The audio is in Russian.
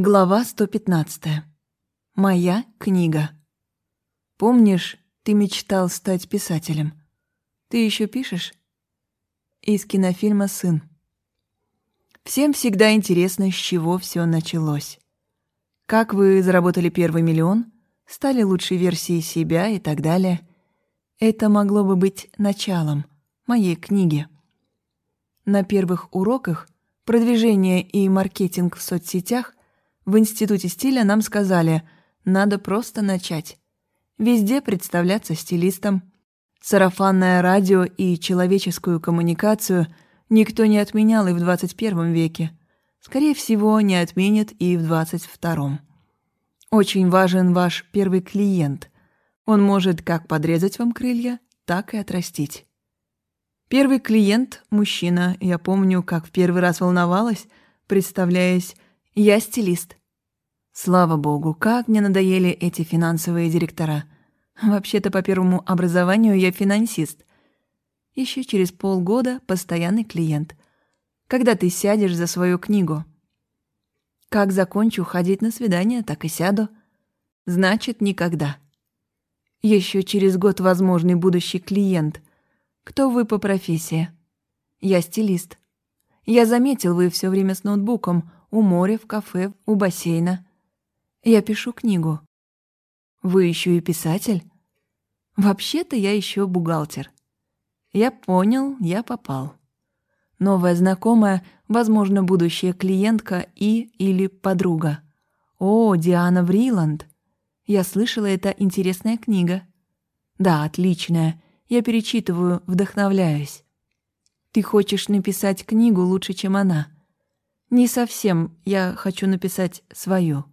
Глава 115. Моя книга. Помнишь, ты мечтал стать писателем? Ты еще пишешь? Из кинофильма «Сын». Всем всегда интересно, с чего все началось. Как вы заработали первый миллион, стали лучшей версией себя и так далее. Это могло бы быть началом моей книги. На первых уроках продвижение и маркетинг в соцсетях в Институте стиля нам сказали, надо просто начать. Везде представляться стилистом. Сарафанное радио и человеческую коммуникацию никто не отменял и в 21 веке. Скорее всего, не отменит и в 22. Очень важен ваш первый клиент. Он может как подрезать вам крылья, так и отрастить. Первый клиент – мужчина. Я помню, как в первый раз волновалась, представляясь, я стилист. Слава богу, как мне надоели эти финансовые директора. Вообще-то по первому образованию я финансист. Еще через полгода постоянный клиент. Когда ты сядешь за свою книгу? Как закончу ходить на свидание, так и сяду. Значит, никогда. Еще через год возможный будущий клиент. Кто вы по профессии? Я стилист. Я заметил, вы все время с ноутбуком, у моря, в кафе, у бассейна. Я пишу книгу. Вы еще и писатель? Вообще-то я еще бухгалтер. Я понял, я попал. Новая знакомая, возможно, будущая клиентка и или подруга. О, Диана Вриланд. Я слышала, это интересная книга. Да, отличная. Я перечитываю, вдохновляюсь. Ты хочешь написать книгу лучше, чем она? Не совсем. Я хочу написать свою.